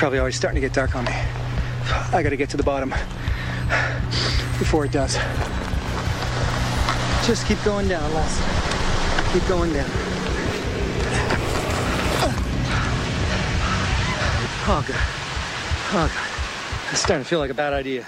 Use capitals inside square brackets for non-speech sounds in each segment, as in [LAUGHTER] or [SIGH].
probably already starting to get dark on me. I gotta get to the bottom before it does. Just keep going down, Les. Keep going down. Oh, God. Oh, God. It's starting to feel like a bad idea.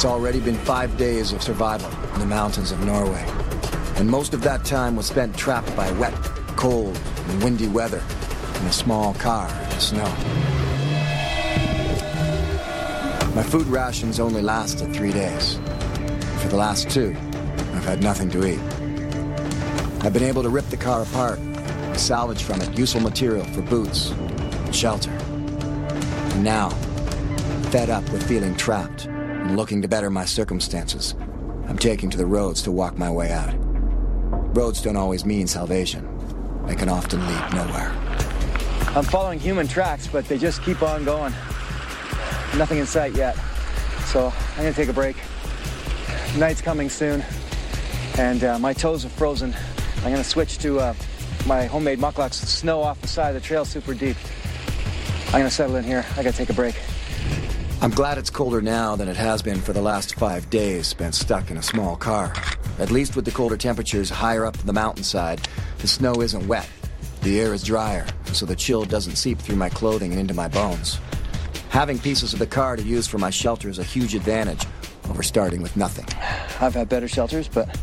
It's already been five days of survival in the mountains of Norway. And most of that time was spent trapped by wet, cold, and windy weather in a small car in the snow. My food rations only lasted three days. For the last two, I've had nothing to eat. I've been able to rip the car apart, salvage from it useful material for boots and shelter. And now, fed up with feeling trapped and looking to better my circumstances, I'm taking to the roads to walk my way out. Roads don't always mean salvation. They can often lead nowhere. I'm following human tracks, but they just keep on going. Nothing in sight yet. So I'm gonna take a break. Night's coming soon, and uh, my toes are frozen. I'm gonna switch to uh, my homemade mukluks. Snow off the side of the trail super deep. I'm gonna settle in here. I gotta take a break. I'm glad it's colder now than it has been for the last five days spent stuck in a small car. At least with the colder temperatures higher up the mountainside, the snow isn't wet. The air is drier, so the chill doesn't seep through my clothing and into my bones. Having pieces of the car to use for my shelter is a huge advantage over starting with nothing. I've had better shelters, but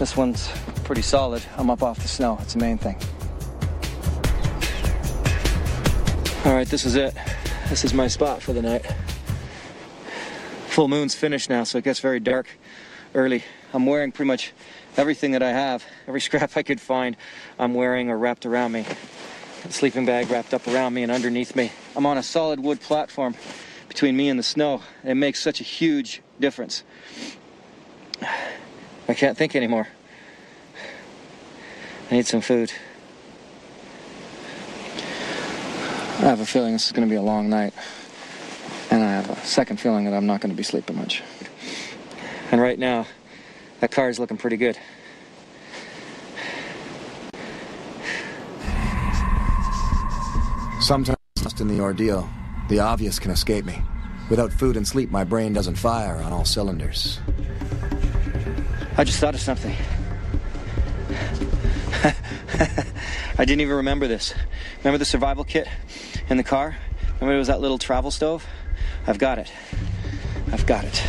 this one's pretty solid. I'm up off the snow. It's the main thing. All right, this is it. This is my spot for the night. Full moon's finished now, so it gets very dark early. I'm wearing pretty much everything that I have, every [LAUGHS] scrap I could find, I'm wearing or wrapped around me. Sleeping bag wrapped up around me and underneath me. I'm on a solid wood platform between me and the snow. It makes such a huge difference. I can't think anymore. I need some food. I have a feeling this is going to be a long night. And I have a second feeling that I'm not going to be sleeping much. And right now, that car is looking pretty good. Sometimes, lost in the ordeal, the obvious can escape me. Without food and sleep, my brain doesn't fire on all cylinders. I just thought of something. [LAUGHS] I didn't even remember this. Remember the survival kit in the car? Remember it was that little travel stove? I've got it. I've got it.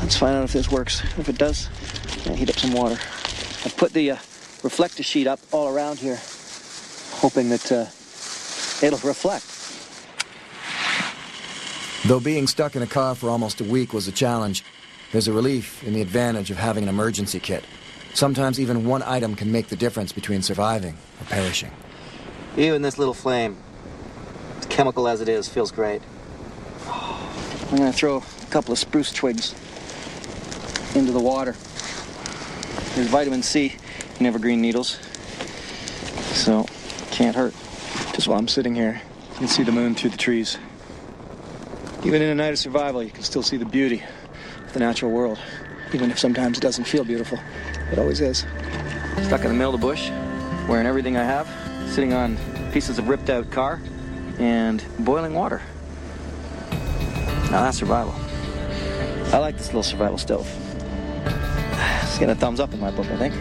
Let's find out if this works. If it does, I'll heat up some water. I've put the uh, reflector sheet up all around here, hoping that uh, it'll reflect. Though being stuck in a car for almost a week was a challenge, there's a relief in the advantage of having an emergency kit. Sometimes even one item can make the difference between surviving or perishing. Even this little flame, as chemical as it is, feels great. I'm gonna throw a couple of spruce twigs into the water. There's vitamin C in evergreen needles, so can't hurt. Just while I'm sitting here, you can see the moon through the trees. Even in a night of survival, you can still see the beauty of the natural world, even if sometimes it doesn't feel beautiful. It always is. Stuck in the middle of the bush, wearing everything I have, sitting on pieces of ripped out car, and boiling water. Now that's survival. I like this little survival stove. It's getting a thumbs up in my book, I think.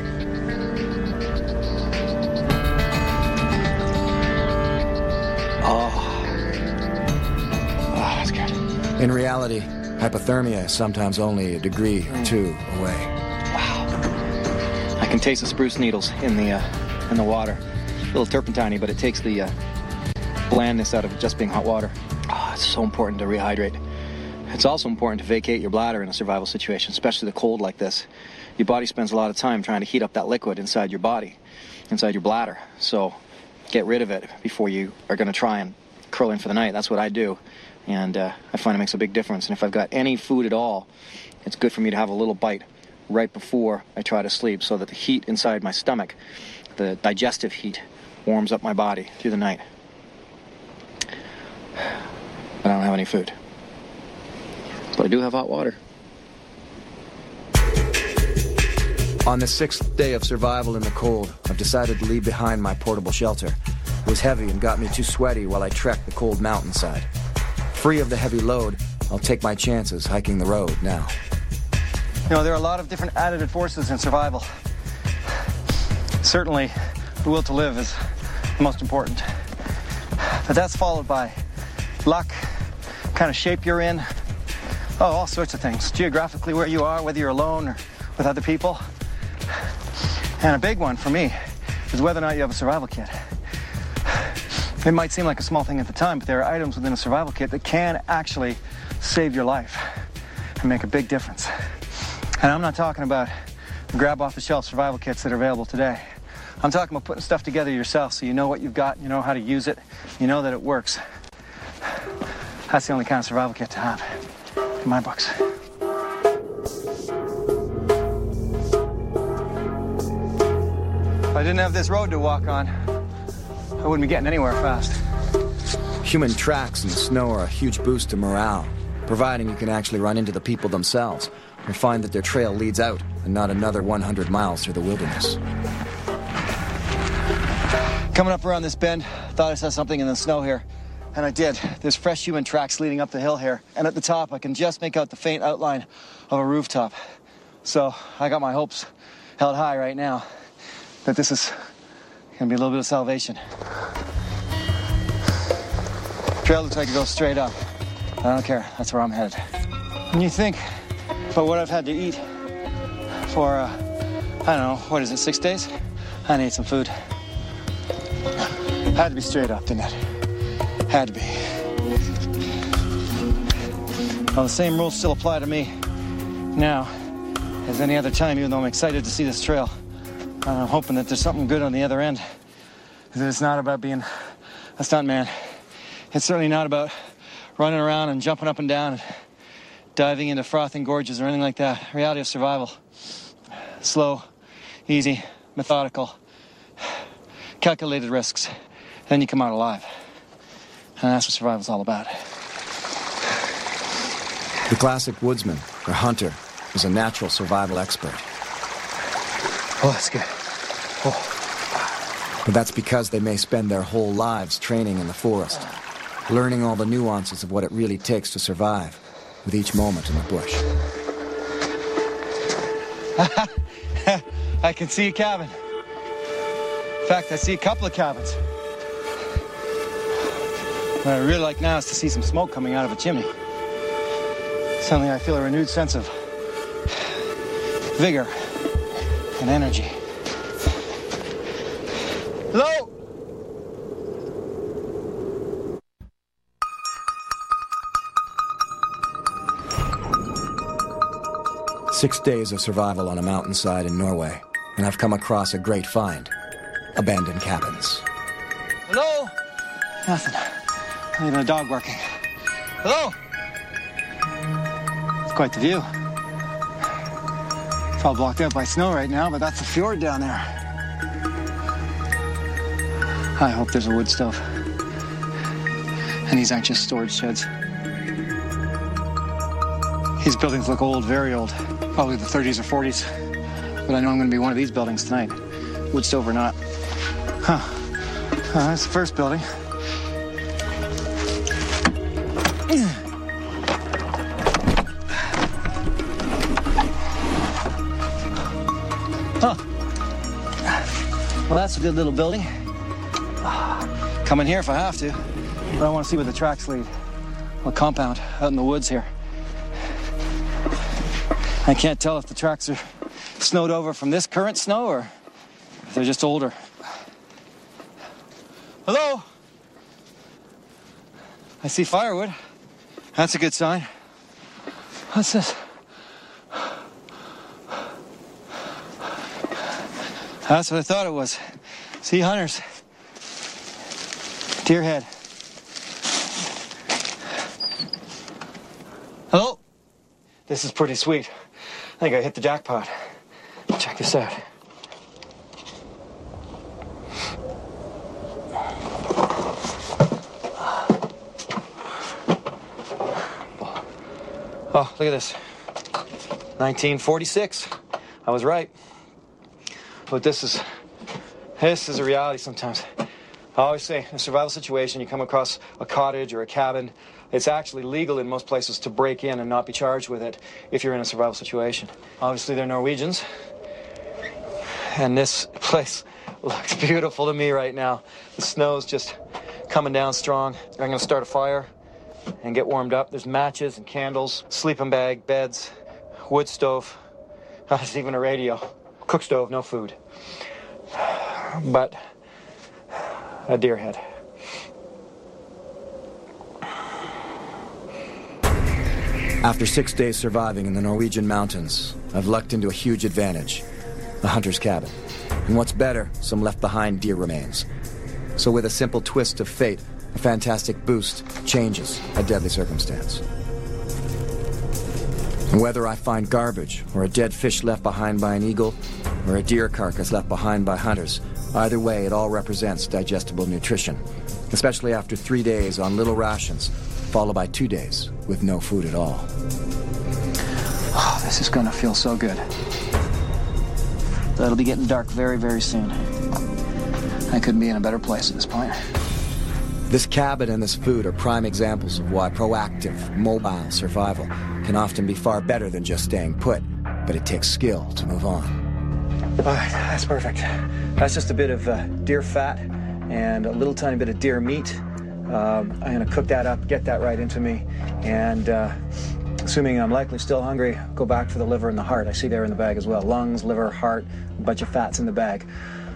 Oh. Oh, that's good. In reality, hypothermia is sometimes only a degree or two away. Wow. I can taste the spruce needles in the uh, in the water. A little turpentine, but it takes the uh, blandness out of just being hot water. Oh, it's so important to rehydrate. It's also important to vacate your bladder in a survival situation, especially the cold like this. Your body spends a lot of time trying to heat up that liquid inside your body, inside your bladder. So get rid of it before you are going to try and curl in for the night. That's what I do. And uh, I find it makes a big difference. And if I've got any food at all, it's good for me to have a little bite right before I try to sleep so that the heat inside my stomach, the digestive heat, warms up my body through the night. But I don't have any food. But I do have hot water. On the sixth day of survival in the cold, I've decided to leave behind my portable shelter. It was heavy and got me too sweaty while I trekked the cold mountainside. Free of the heavy load, I'll take my chances hiking the road now. You know, there are a lot of different additive forces in survival. Certainly, the will to live is the most important. But that's followed by luck, kind of shape you're in, oh, all sorts of things. Geographically, where you are, whether you're alone or with other people. And a big one for me is whether or not you have a survival kit. It might seem like a small thing at the time, but there are items within a survival kit that can actually save your life and make a big difference. And I'm not talking about grab off the shelf survival kits that are available today. I'm talking about putting stuff together yourself so you know what you've got, you know how to use it, you know that it works. That's the only kind of survival kit to have in my books. If I didn't have this road to walk on, I wouldn't be getting anywhere fast. Human tracks in the snow are a huge boost to morale, providing you can actually run into the people themselves and find that their trail leads out and not another 100 miles through the wilderness. Coming up around this bend, thought I saw something in the snow here. And I did. There's fresh human tracks leading up the hill here. And at the top, I can just make out the faint outline of a rooftop. So I got my hopes held high right now that this is gonna be a little bit of salvation. Trail looks like it goes straight up. I don't care. That's where I'm headed. When you think about what I've had to eat for, uh, I don't know, what is it, six days? I need some food. Had to be straight up, didn't it? Had to be. Well, the same rules still apply to me now as any other time, even though I'm excited to see this trail. And I'm hoping that there's something good on the other end. That it's not about being a stuntman. It's certainly not about running around and jumping up and down and diving into frothing gorges or anything like that. Reality of survival. Slow, easy, methodical, calculated risks. Then you come out alive. And that's what survival's all about. The classic woodsman or hunter is a natural survival expert. Oh, that's good. Oh. But that's because they may spend their whole lives training in the forest, learning all the nuances of what it really takes to survive with each moment in the bush. [LAUGHS] I can see a cabin. In fact, I see a couple of cabins. What I really like now is to see some smoke coming out of a chimney. Suddenly I feel a renewed sense of vigor and energy. Hello? Six days of survival on a mountainside in Norway, and I've come across a great find abandoned cabins. Hello? Nothing. Even a dog barking. Hello? It's quite the view. It's all blocked out by snow right now, but that's the fjord down there. I hope there's a wood stove. And these aren't just storage sheds. These buildings look old, very old. Probably the 30s or 40s. But I know I'm going to be one of these buildings tonight. Wood stove or not. Huh. Uh, that's the first building. Well, that's a good little building. Come in here if I have to. But I want to see where the tracks lead. A compound out in the woods here. I can't tell if the tracks are snowed over from this current snow or if they're just older. Hello? I see firewood. That's a good sign. What's this? That's what I thought it was. See hunters. Deer head. Hello? This is pretty sweet. I think I hit the jackpot. Check this out. Oh, look at this. 1946. I was right. But this is this is a reality sometimes. I always say, in a survival situation, you come across a cottage or a cabin, it's actually legal in most places to break in and not be charged with it if you're in a survival situation. Obviously, they're Norwegians. And this place [LAUGHS] looks beautiful to me right now. The snow's just coming down strong. I'm gonna start a fire and get warmed up. There's matches and candles, sleeping bag, beds, wood stove. [LAUGHS] There's even a radio. Cook stove, no food. But a deer head. After six days surviving in the Norwegian mountains, I've lucked into a huge advantage a hunter's cabin. And what's better, some left behind deer remains. So, with a simple twist of fate, a fantastic boost changes a deadly circumstance. And whether I find garbage, or a dead fish left behind by an eagle, or a deer carcass left behind by hunters, either way, it all represents digestible nutrition, especially after three days on little rations, followed by two days with no food at all. Oh, this is gonna feel so good. It'll be getting dark very, very soon. I couldn't be in a better place at this point. This cabin and this food are prime examples of why proactive, mobile survival can often be far better than just staying put, but it takes skill to move on. All right, that's perfect. That's just a bit of uh, deer fat and a little tiny bit of deer meat. Um, I'm gonna cook that up, get that right into me, and uh, assuming I'm likely still hungry, go back for the liver and the heart. I see there in the bag as well. Lungs, liver, heart, a bunch of fats in the bag.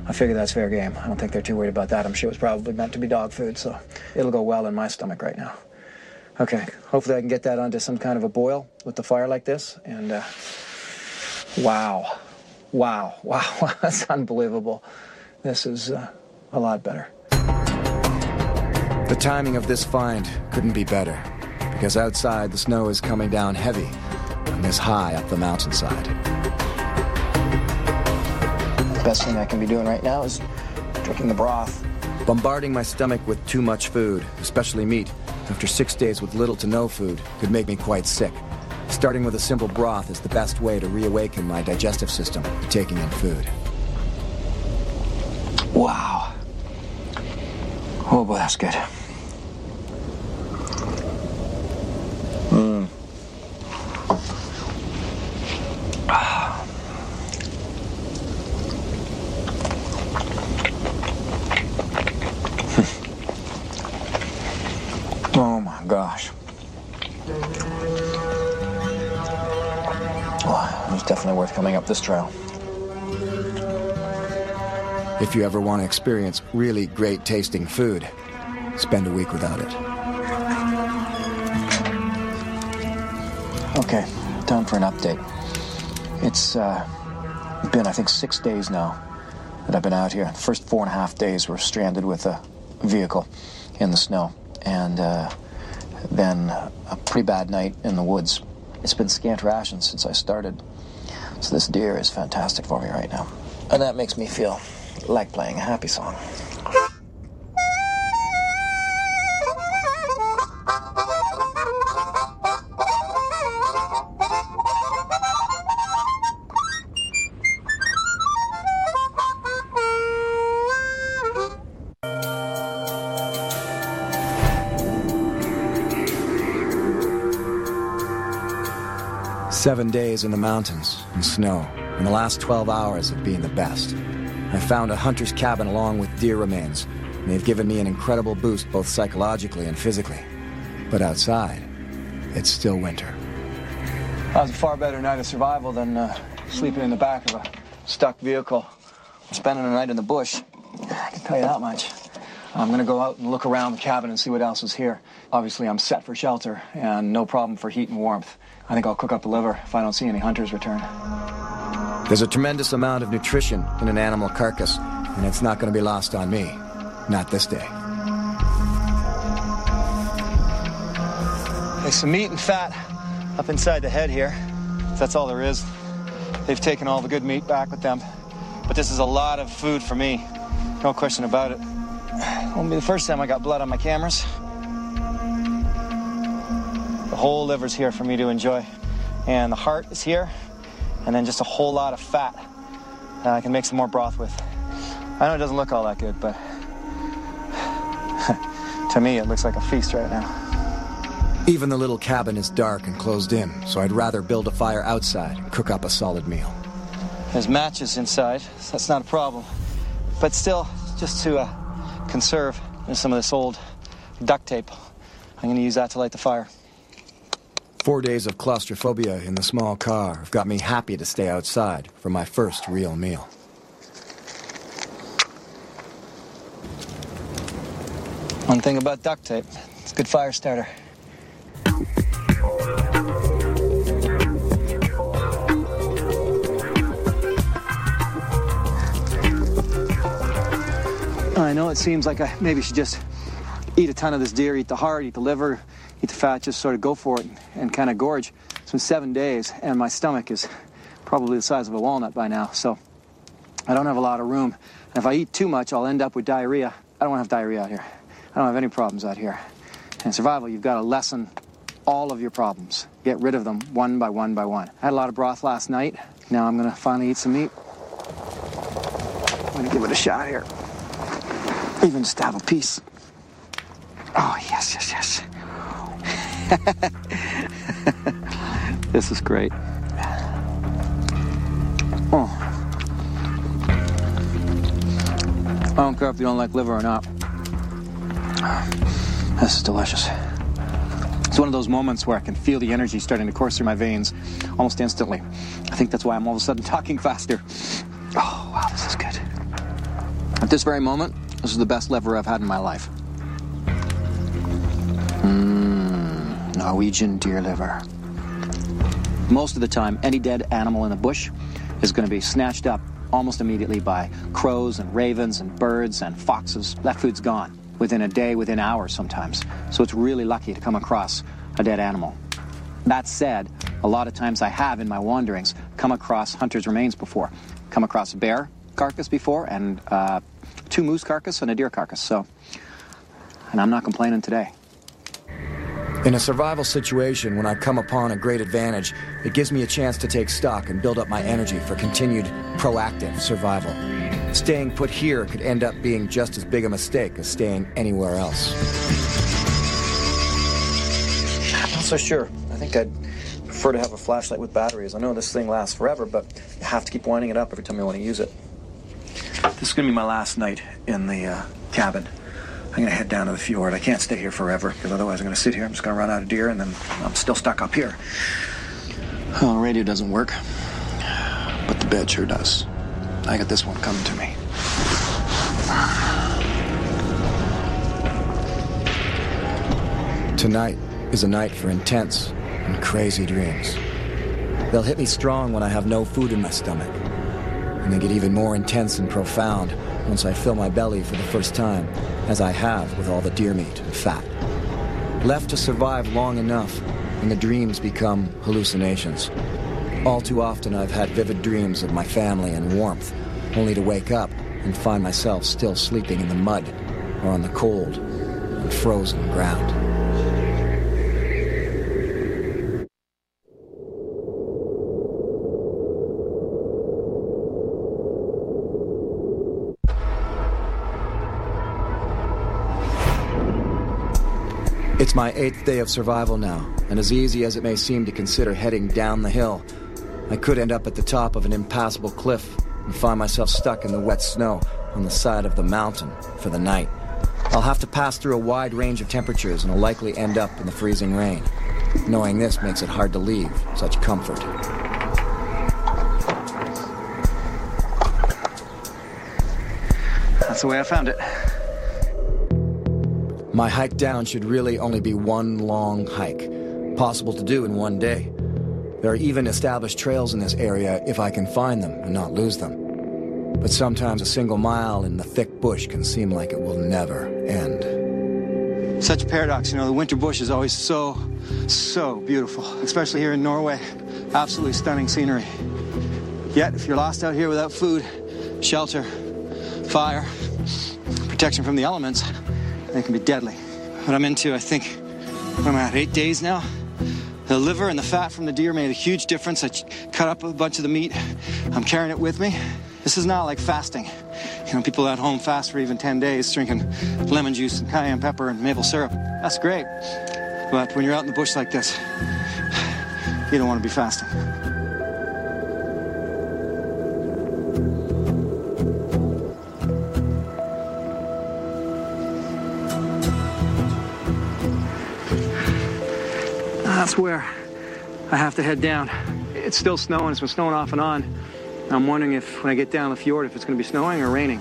I figure that's fair game. I don't think they're too worried about that. I'm sure it was probably meant to be dog food, so it'll go well in my stomach right now. Okay, hopefully I can get that onto some kind of a boil with the fire like this. And uh, wow, wow, [LAUGHS] wow, that's unbelievable. This is uh, a lot better. The timing of this find couldn't be better, because outside the snow is coming down heavy and this high up the mountainside. The best thing I can be doing right now is drinking the broth. Bombarding my stomach with too much food, especially meat, after six days with little to no food, could make me quite sick. Starting with a simple broth is the best way to reawaken my digestive system to taking in food. Wow. Oh boy, that's good. Up this trail. If you ever want to experience really great tasting food, spend a week without it. Okay, time for an update. It's uh, been, I think, six days now that I've been out here. The first four and a half days were stranded with a vehicle in the snow, and uh, then a pretty bad night in the woods. It's been scant rations since I started, so this deer is fantastic for me right now, and that makes me feel like playing a happy song. Seven days in the mountains, and snow, and the last 12 hours have been the best. I found a hunter's cabin along with deer remains, and they've given me an incredible boost both psychologically and physically. But outside, it's still winter. That was a far better night of survival than uh, sleeping in the back of a stuck vehicle, spending a night in the bush. I can tell you that much. I'm gonna go out and look around the cabin and see what else is here. Obviously, I'm set for shelter and no problem for heat and warmth. I think I'll cook up the liver if I don't see any hunters return. There's a tremendous amount of nutrition in an animal carcass, and it's not going to be lost on me. Not this day. There's some meat and fat up inside the head here. That's all there is. They've taken all the good meat back with them. But this is a lot of food for me. No question about it. Won't be the first time I got blood on my cameras. Whole liver's here for me to enjoy. And the heart is here. And then just a whole lot of fat that I can make some more broth with. I know it doesn't look all that good, but [SIGHS] to me it looks like a feast right now. Even the little cabin is dark and closed in, so I'd rather build a fire outside and cook up a solid meal. There's matches inside, so that's not a problem. But still, just to uh, conserve some of this old duct tape, I'm going to use that to light the fire. Four days of claustrophobia in the small car have got me happy to stay outside for my first real meal. One thing about duct tape, it's a good fire starter. I know it seems like I maybe should just eat a ton of this deer, eat the heart, eat the liver, eat the fat, just sort of go for it and, kind of gorge. It's been seven days, and my stomach is probably the size of a walnut by now, so I don't have a lot of room. And if I eat too much, I'll end up with diarrhea. I don't have diarrhea out here. I don't have any problems out here. In survival, you've got to lessen all of your problems. Get rid of them one by one by one. I had a lot of broth last night. Now I'm going to finally eat some meat. I'm going to give it a shot here. Even just have a piece. Oh, yes, yes, yes. [LAUGHS] this is great. Oh. I don't care if you don't like liver or not. This is delicious. It's one of those moments where I can feel the energy starting to course through my veins almost instantly. I think that's why I'm all of a sudden [LAUGHS] talking faster. Oh, wow, this is good. At this very moment, this is the best liver I've had in my life. Mmm, Norwegian deer liver. Most of the time, any dead animal in the bush is going to be snatched up almost immediately by crows and ravens and birds and foxes. That food's gone within a day, within hours sometimes. So it's really lucky to come across a dead animal. That said, a lot of times I have in my wanderings come across hunter's remains before. Come across a bear carcass before and uh, two moose carcass and a deer carcass. So, and I'm not complaining today. In a survival situation, when I come upon a great advantage, it gives me a chance to take stock and build up my energy for continued proactive survival. Staying put here could end up being just as big a mistake as staying anywhere else. I'm not so sure. I think I'd prefer to have a flashlight with batteries. I know this thing lasts forever, but you have to keep winding it up every time you want to use it. This is going to be my last night in the uh, cabin. I'm going to head down to the fjord. I can't stay here forever because otherwise I'm going to sit here. I'm just going to run out of deer and then I'm still stuck up here. Well, the radio doesn't work, but the bed sure does. I got this one coming to me. Tonight is a night for intense and crazy dreams. They'll hit me strong when I have no food in my stomach. And they get even more intense and profound once I fill my belly for the first time, as I have with all the deer meat and fat. Left to survive long enough, and the dreams become hallucinations. All too often, I've had vivid dreams of my family and warmth, only to wake up and find myself still sleeping in the mud or on the cold and frozen ground. It's my eighth day of survival now, and as easy as it may seem to consider heading down the hill, I could end up at the top of an impassable cliff and find myself stuck in the wet snow on the side of the mountain for the night. I'll have to pass through a wide range of temperatures and will likely end up in the freezing rain. Knowing this makes it hard to leave such comfort. That's the way I found it. My hike down should really only be one long hike, possible to do in one day. There are even established trails in this area if I can find them and not lose them. But sometimes a single mile in the thick bush can seem like it will never end. Such a paradox, you know, the winter bush is always so, so beautiful, especially here in Norway. Absolutely stunning scenery. Yet, if you're lost out here without food, shelter, fire, protection from the elements, they can be deadly. What I'm into, I think, what am I at, eight days now? The liver and the fat from the deer made a huge difference. I cut up a bunch of the meat. I'm carrying it with me. This is not like fasting. You know, people at home fast for even 10 days drinking lemon juice and cayenne pepper and maple syrup. That's great. But when you're out in the bush like this, you don't want to be fasting. That's where I have to head down. It's still snowing. It's been snowing off and on. I'm wondering if, when I get down the fjord, if it's going to be snowing or raining.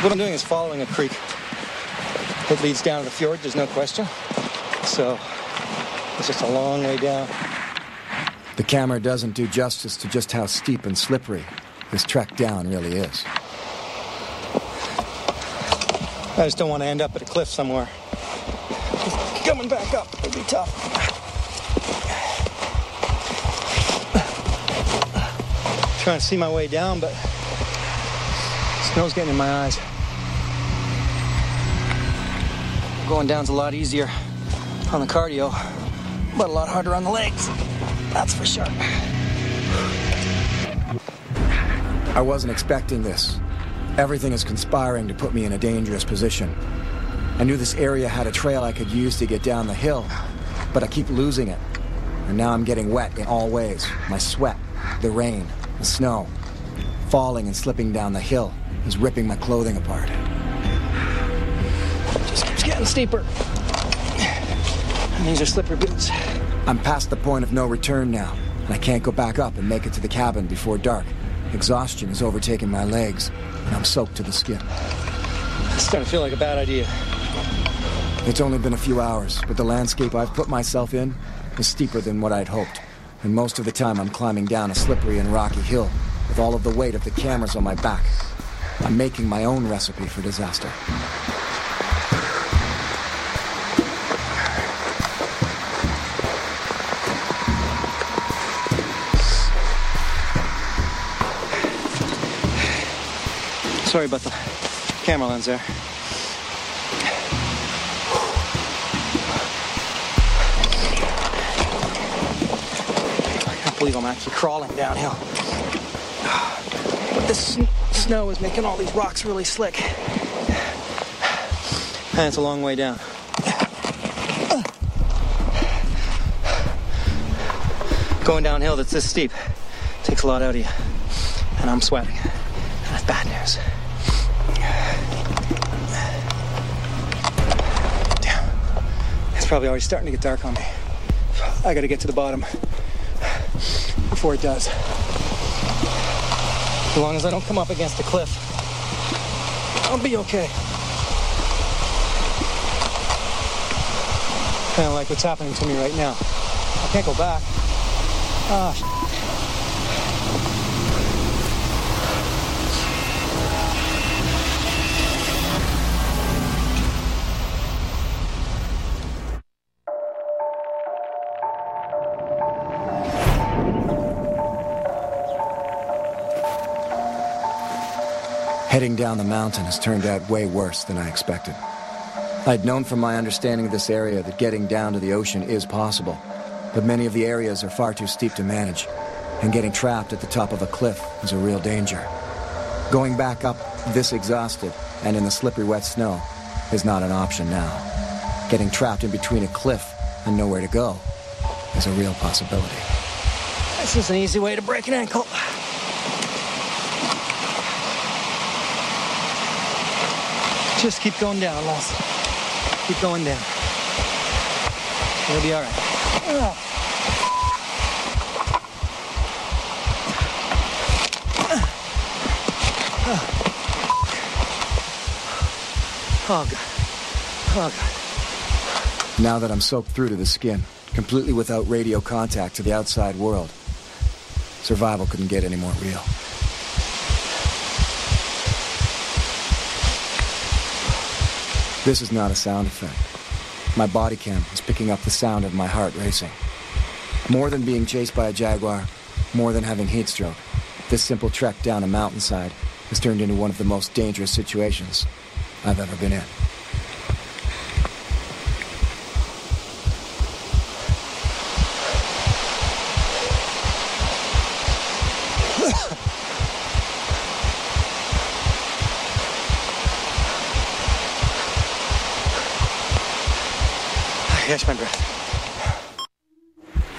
What I'm doing is following a creek that leads down to the fjord, there's no question. So it's just a long way down. The camera doesn't do justice to just how steep and slippery this trek down really is. I just don't want to end up at a cliff somewhere. Coming back up would be tough. Trying to see my way down, but snow's getting in my eyes. Going down's a lot easier on the cardio, but a lot harder on the legs. That's for sure. I wasn't expecting this. Everything is conspiring to put me in a dangerous position. I knew this area had a trail I could use to get down the hill, but I keep losing it. And now I'm getting wet in all ways. My sweat, the rain, the snow. Falling and slipping down the hill is ripping my clothing apart. Just keeps getting steeper. And these are slippery boots. I'm past the point of no return now, and I can't go back up and make it to the cabin before dark. Exhaustion is overtaking my legs, and I'm soaked to the skin. It's starting to feel like a bad idea. It's only been a few hours, but the landscape I've put myself in is steeper than what I'd hoped. And most of the time I'm climbing down a slippery and rocky hill with all of the weight of the cameras on my back. I'm making my own recipe for disaster. Sorry about the camera lens there. I can't believe I'm actually crawling downhill. [SIGHS] This snow is making all these rocks really slick. And it's a long way down. Going downhill that's this steep takes a lot out of you. And I'm sweating. And that's bad news. It's probably already starting to get dark on me. I gotta get to the bottom before it does. As long as I don't come up against a cliff, I'll be okay. Kind of like what's happening to me right now. I can't go back. Ah, Down the mountain has turned out way worse than I expected. I'd known from my understanding of this area that getting down to the ocean is possible, but many of the areas are far too steep to manage, and getting trapped at the top of a cliff is a real danger. Going back up this exhausted and in the slippery wet snow is not an option now. Getting trapped in between a cliff and nowhere to go is a real possibility. this is an easy way to break an ankle. Just keep going down, Les. Keep going down. You'll be all right. Oh, God. Oh, God. Now that I'm soaked through to the skin, completely without radio contact to the outside world, survival couldn't get any more real. This is not a sound effect. My body cam is picking up the sound of my heart racing. More than being chased by a jaguar, more than having heat stroke, this simple trek down a mountainside has turned into one of the most dangerous situations I've ever been in.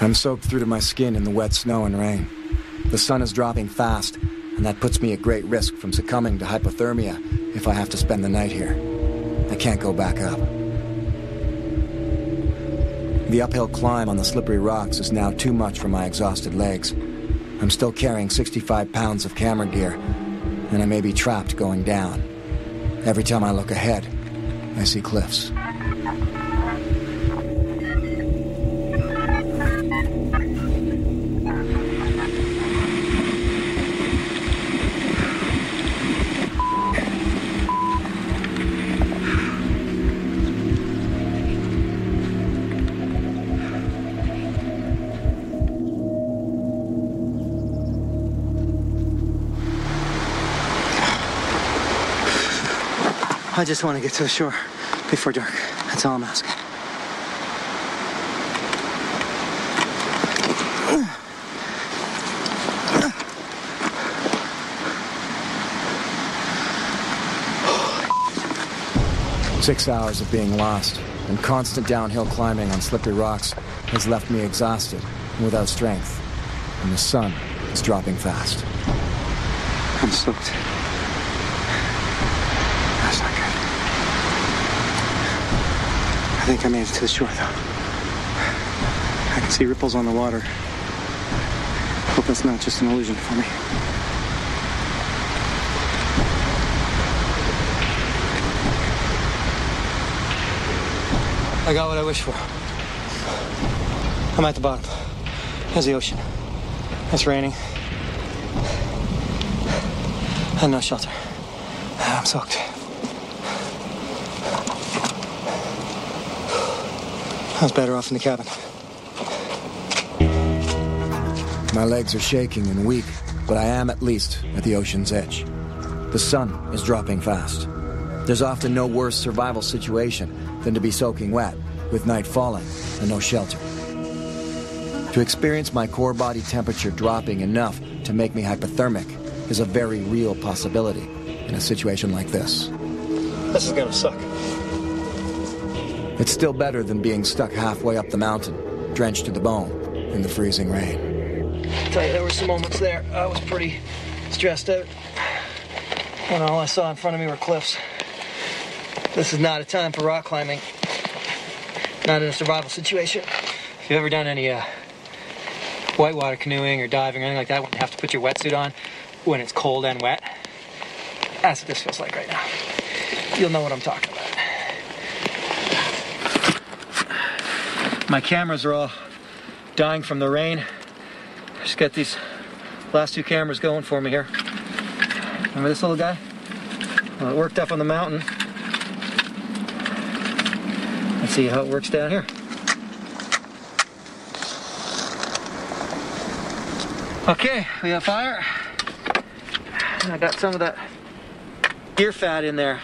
I'm soaked through to my skin in the wet snow and rain. The sun is dropping fast, and that puts me at great risk from succumbing to hypothermia if I have to spend the night here. I can't go back up. The uphill climb on the slippery rocks is now too much for my exhausted legs. I'm still carrying 65 pounds of camera gear, and I may be trapped going down. Every time I look ahead, I see cliffs. Just want to get to the shore before dark. That's all I'm asking. Six hours of being lost and constant downhill climbing on slippery rocks has left me exhausted and without strength. And the sun is dropping fast. I'm soaked. That's not good. I think I made it to the shore, though. I can see ripples on the water. Hope that's not just an illusion for me. I got what I wished for. I'm at the bottom. There's the ocean. It's raining. And no shelter. I'm soaked. I was better off in the cabin. My legs are shaking and weak, but I am at least at the ocean's edge. The sun is dropping fast. There's often no worse survival situation than to be soaking wet, with night falling and no shelter. To experience my core body temperature dropping enough to make me hypothermic is a very real possibility in a situation like this. This is gonna suck. It's still better than being stuck halfway up the mountain, drenched to the bone in the freezing rain. tell you, there were some moments there I was pretty stressed out. When all I saw in front of me were cliffs. This is not a time for rock climbing. Not in a survival situation. If you've ever done any uh, whitewater canoeing or diving or anything like that, when you have to put your wetsuit on when it's cold and wet, that's what this feels like right now. You'll know what I'm talking about. My cameras are all dying from the rain. Just got these last two cameras going for me here. Remember this little guy? Well, it worked up on the mountain. Let's see how it works down here. Okay, we got fire. I got some of that gear fat in there.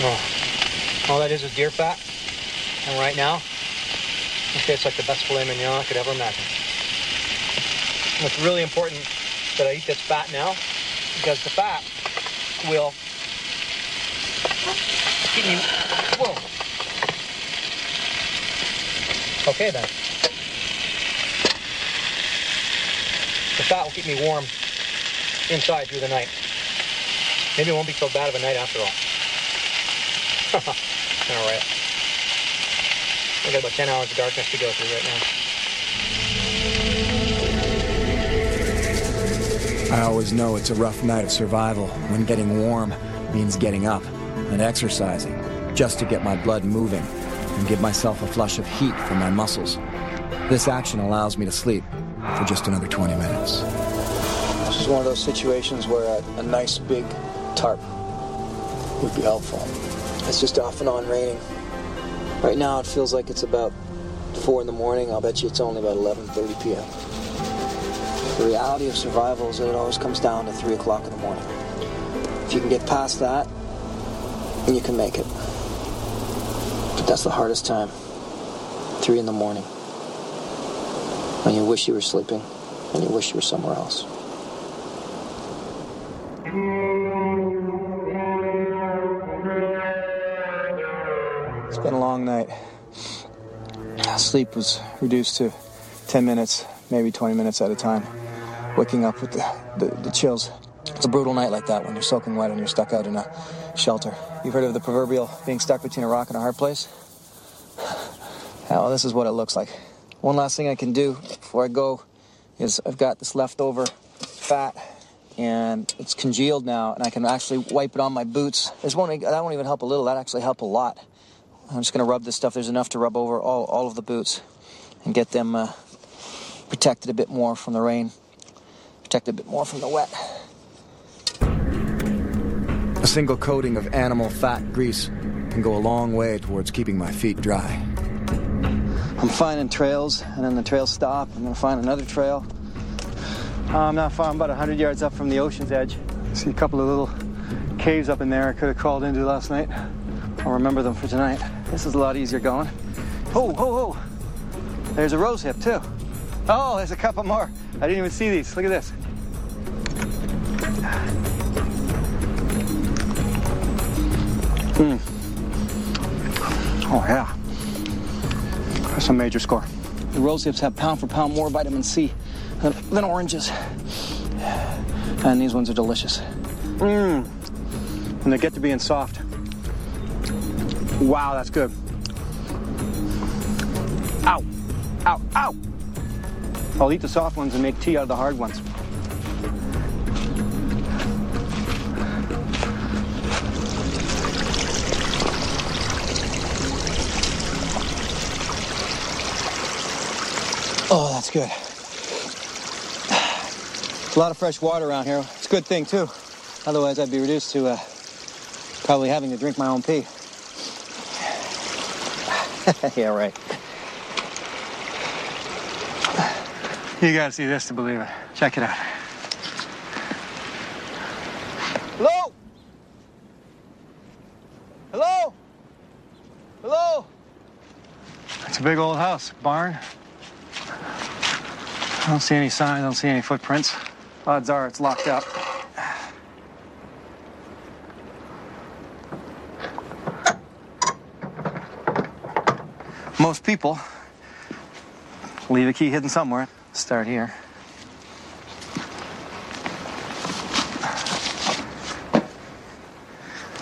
Oh, all that is is deer fat. And right now, it tastes like the best filet mignon I could ever imagine. And it's really important that I eat this fat now because the fat will keep me. Whoa. Okay then. The fat will keep me warm inside through the night. Maybe it won't be so bad of a night after all. All right. I got about 10 hours of darkness to go through right now. I always know it's a rough night of survival when getting warm means getting up and exercising just to get my blood moving and give myself a flush of heat from my muscles. This action allows me to sleep for just another 20 minutes. This is one of those situations where a, a nice big tarp would be helpful. It's just off and on raining. Right now it feels like it's about 4 in the morning. I'll bet you it's only about 11.30 p.m. The reality of survival is that it always comes down to 3 o'clock in the morning. If you can get past that, you can make it. But that's the hardest time. 3 in the morning. When you wish you were sleeping and you wish you were somewhere else. Night. Sleep was reduced to 10 minutes, maybe 20 minutes at a time. Waking up with the, the, the chills. It's a brutal night like that when you're soaking wet and you're stuck out in a shelter. You've heard of the proverbial being stuck between a rock and a hard place? [SIGHS] Well, this is what it looks like. One last thing I can do before I go is I've got this leftover fat and it's congealed now and I can actually wipe it on my boots. This won't, that won't even help a little, that actually help a lot. I'm just gonna rub this stuff. There's enough to rub over all, all of the boots and get them uh, protected a bit more from the rain, protected a bit more from the wet. A single coating of animal fat grease can go a long way towards keeping my feet dry. I'm finding trails, and then the trails stop. I'm gonna find another trail. Uh, I'm not far, I'm about 100 yards up from the ocean's edge. See a couple of little caves up in there I could have crawled into last night. I'll remember them for tonight. This is a lot easier going. Oh, oh, oh! There's a rose hip, too. Oh, there's a couple more. I didn't even see these. Look at this. Hmm. Oh, yeah. That's a major score. The rose hips have pound for pound more vitamin C than, than oranges. And these ones are delicious. Mmm. And they get to being soft. Wow, that's good. Ow. Ow. Ow. I'll eat the soft ones and make tea out of the hard ones. Oh, that's good. A lot of fresh water around here. It's a good thing, too. Otherwise, I'd be reduced to uh, probably having to drink my own pee. [LAUGHS] yeah, right. You gotta see this to believe it. Check it out. Hello? Hello? Hello? It's a big old house, barn. I don't see any signs, I don't see any footprints. Odds are it's locked up. Most people leave a key hidden somewhere. Start here.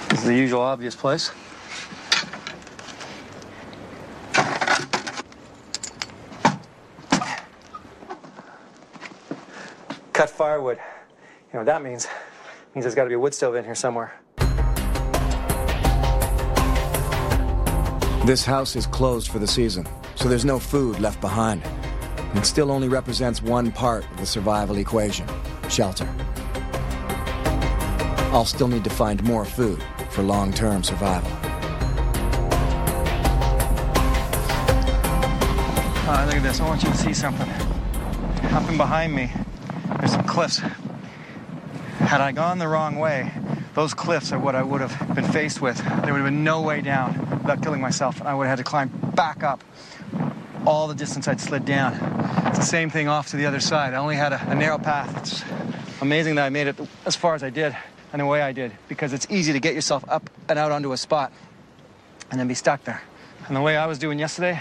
This is the usual obvious place. Cut firewood. You know what that means? It means there's got to be a wood stove in here somewhere. This house is closed for the season, so there's no food left behind. It still only represents one part of the survival equation shelter. I'll still need to find more food for long term survival. Uh, look at this. I want you to see something. Up and behind me, there's some cliffs. Had I gone the wrong way, those cliffs are what I would have been faced with. There would have been no way down without killing myself, and I would have had to climb back up all the distance I'd slid down. It's the same thing off to the other side. I only had a, a narrow path. It's amazing that I made it as far as I did and the way I did, because it's easy to get yourself up and out onto a spot and then be stuck there. And the way I was doing yesterday,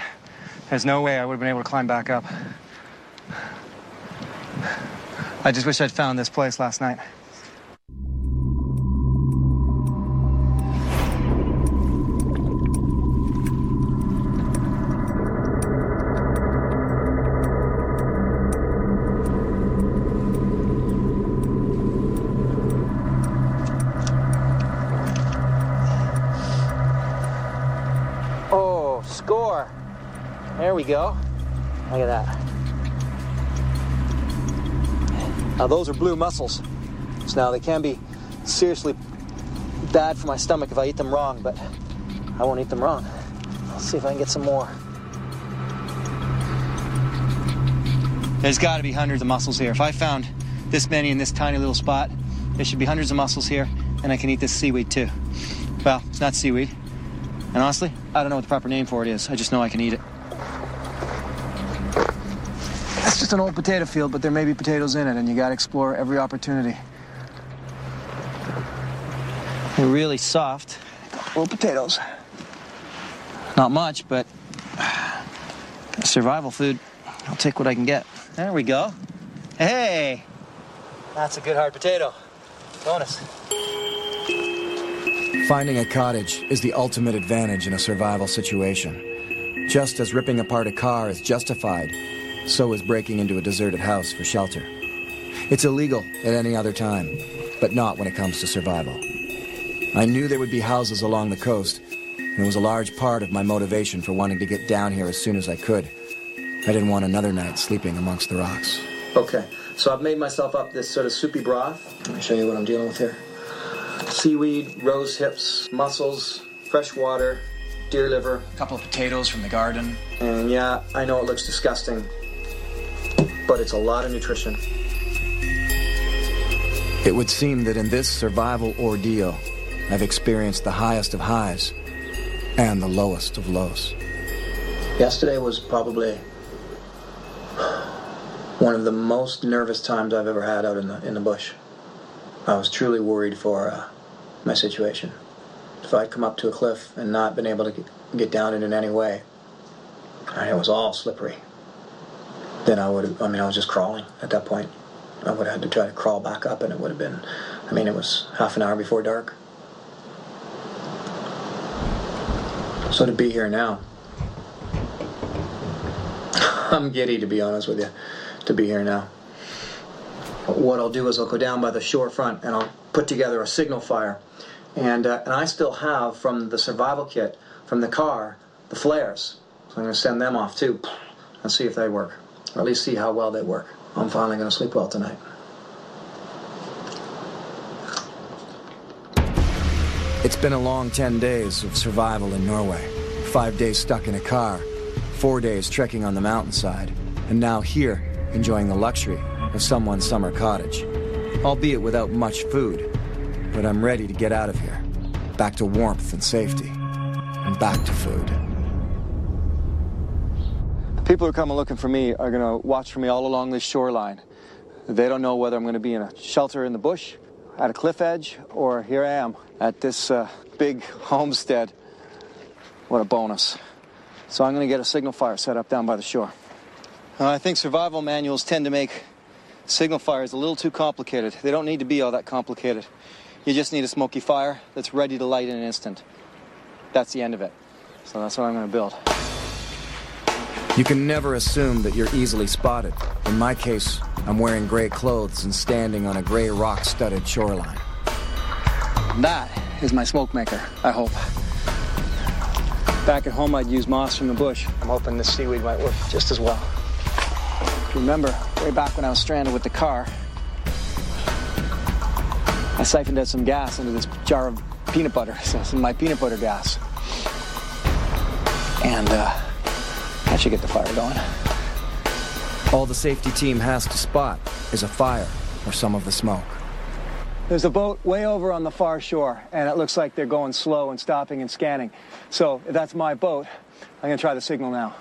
there's no way I would have been able to climb back up. I just wish I'd found this place last night. There we go. Look at that. Now those are blue mussels. So now they can be seriously bad for my stomach if I eat them wrong, but I won't eat them wrong. Let's see if I can get some more. There's got to be hundreds of mussels here. If I found this many in this tiny little spot, there should be hundreds of mussels here, and I can eat this seaweed too. Well, it's not seaweed. And honestly, I don't know what the proper name for it is. I just know I can eat it. An old potato field, but there may be potatoes in it, and you gotta explore every opportunity. They're really soft. Little potatoes. Not much, but survival food. I'll take what I can get. There we go. Hey! That's a good hard potato. Bonus. Finding a cottage is the ultimate advantage in a survival situation. Just as ripping apart a car is justified, so is breaking into a deserted house for shelter. It's illegal at any other time, but not when it comes to survival. I knew there would be houses along the coast, and it was a large part of my motivation for wanting to get down here as soon as I could. I didn't want another night sleeping amongst the rocks. Okay, so I've made myself up this sort of soupy broth. Let me show you what I'm dealing with here. Seaweed, rose hips, mussels, fresh water, deer liver, A couple of potatoes from the garden. and yeah, I know it looks disgusting, but it's a lot of nutrition. It would seem that in this survival ordeal, I've experienced the highest of highs and the lowest of lows. Yesterday was probably one of the most nervous times I've ever had out in the in the bush. I was truly worried for uh, my situation. If I'd come up to a cliff and not been able to get, get down it in any way, it was all slippery, then I would have, I mean, I was just crawling at that point. I would have had to try to crawl back up, and it would have been, I mean, it was half an hour before dark. So to be here now, [LAUGHS] I'm giddy to be honest with you, to be here now. What I'll do is I'll go down by the shore front and I'll put together a signal fire, and uh, and I still have from the survival kit from the car the flares, so I'm going to send them off too, and see if they work, or at least see how well they work. I'm finally going to sleep well tonight. It's been a long 10 days of survival in Norway. Five days stuck in a car, four days trekking on the mountainside, and now here, enjoying the luxury of someone's summer cottage. Albeit without much food, but I'm ready to get out of here. Back to warmth and safety, and back to food. People who are coming looking for me are going to watch for me all along this shoreline. They don't know whether I'm going to be in a shelter in the bush, at a cliff edge, or here I am at this uh, big [LAUGHS] homestead. What a bonus. So I'm going to get a signal fire set up down by the shore. Uh, I think survival manuals tend to make signal fires a little too complicated. They don't need to be all that complicated. You just need a smoky fire that's ready to light in an instant. That's the end of it. So that's what I'm going to build. You can never assume that you're easily spotted. In my case, I'm wearing gray clothes and standing on a gray rock studded shoreline. That is my smoke maker, I hope. Back at home, I'd use moss from the bush. I'm hoping this seaweed might work just as well. Remember, way back when I was stranded with the car, I siphoned out some gas into this jar of peanut butter, so [LAUGHS] some of my peanut butter gas. And uh, that should get the fire going. All the safety team has to spot is a fire or some of the smoke. There's a boat way over on the far shore, and it looks like they're going slow and stopping and scanning. So if that's my boat, I'm gonna try the signal now.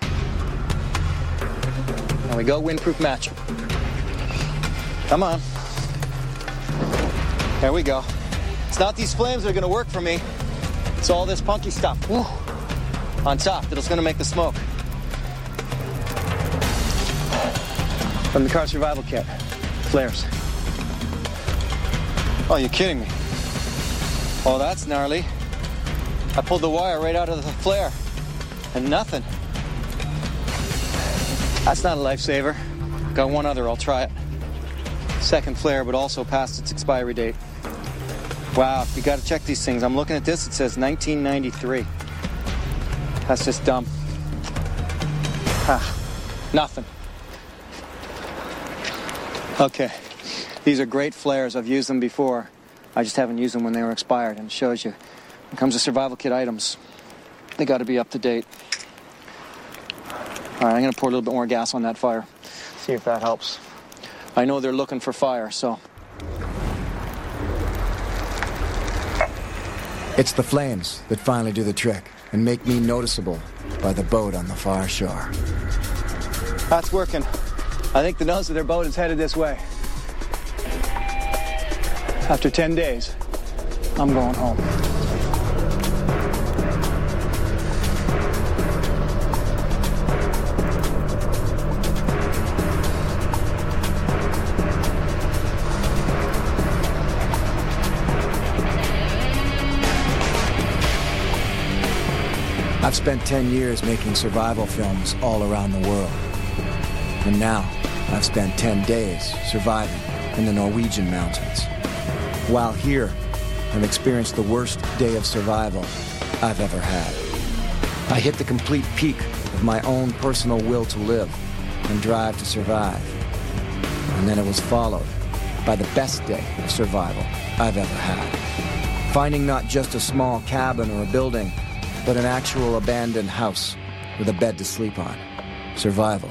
There we go, windproof match. Come on. There we go. It's not these flames that are gonna work for me. It's all this punky stuff. Woo. On top that's gonna make the smoke. From the car survival kit. Flares. Oh, you're kidding me. Oh, that's gnarly. I pulled the wire right out of the flare. And nothing. That's not a lifesaver. Got one other, I'll try it. Second flare, but also past its expiry date. Wow, you gotta check these things. I'm looking at this, it says 1993. That's just dumb. Ah, nothing. Okay. These are great flares. I've used them before. I just haven't used them when they were expired, and it shows you. When it comes to survival kit items, they got to be up to date. All right, I'm going to pour a little bit more gas on that fire. See if that helps. I know they're looking for fire, so It's the flames that finally do the trick and make me noticeable by the boat on the far shore. that's working. I think the nose of their boat is headed this way. After 10 days, I'm going home. I've spent 10 years making survival films all around the world. And now, I've spent 10 days surviving in the Norwegian mountains. While here, I've experienced the worst day of survival I've ever had. I hit the complete peak of my own personal will to live and drive to survive. And then it was followed by the best day of survival I've ever had. Finding not just a small cabin or a building, but an actual abandoned house with a bed to sleep on. Survival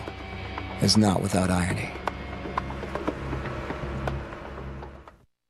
is not without irony.